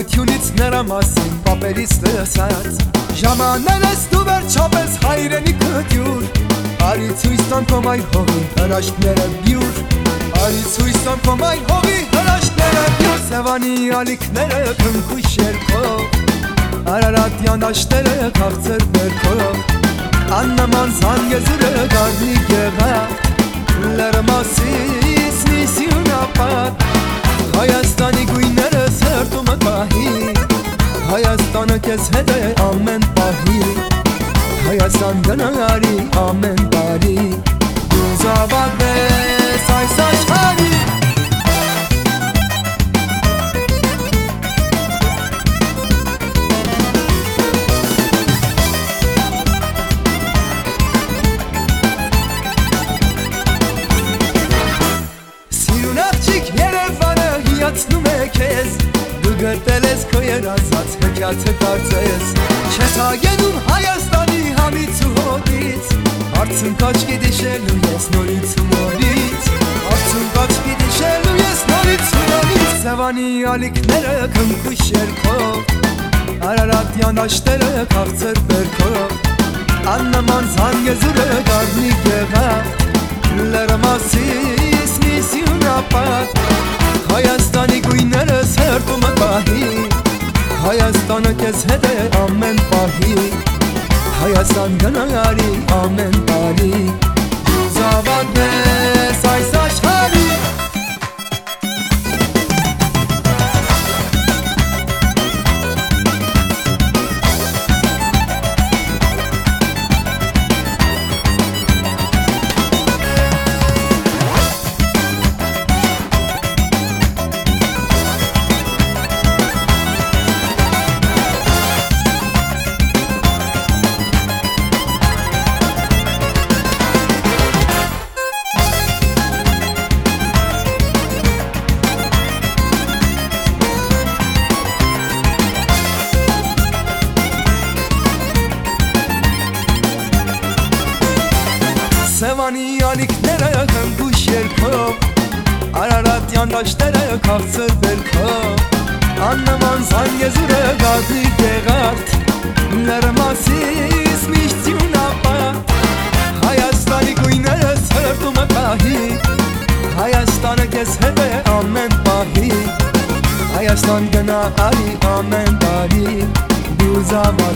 Արարողությունից նրա մասին պապերից լսած Ժամանել ես դու վերջապես հայրենի կտյուր Արի ցույց տան քո մայր հողի հրաշքները բյուր Արի ցույց տան քո մայր հողի հրաշքները բյուր Սևանի ալիքները քնքույշ երկով Արարատյան աշտերը քաղցր բերքով Աննաման զանգեզուրը գարնի գեղա Լրմասից նիսյուն ապատ Հայաստանի Կեզ հետ է ամեն պահի Հայաստան գնարի ամեն տարի Դու զավակվես այս աշխարի Սիրուն աղջիկ Երևանը հիացնում է քեզ Դու գրտել ես քո երազած հեքիաթը կարծես Չես հագենում Հայաստանի համից ու հոտից Արցունքաչ կդիշելու ես նորից ու նորից Արցունքաչ կդիշելու ես նորից ու նորից Սևանի ալիքները քնքույշ երկով Արարատյան աշտերը քաղցր բերքով Աննման զանգեզուրը գարնի գեղավ Լրմասիս միսյուն ապատ Հայաստանը կեզ հետ է ամեն պահի Հայաստան գնարի ամեն տարի Սևանի ալիքները հնգուշ երկով Արարատյան դաշտերը քաղցր վերքով Աննման զանգեզուրը գազի գեղարդ Լրմասիս միշտյուն ապատ Հայաստանի գույները սրտումը պահի Հայաստանը կեզ հետ է ամեն պահի Հայաստան գնա արի ամեն տարի Դու զավակնես